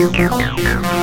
you go.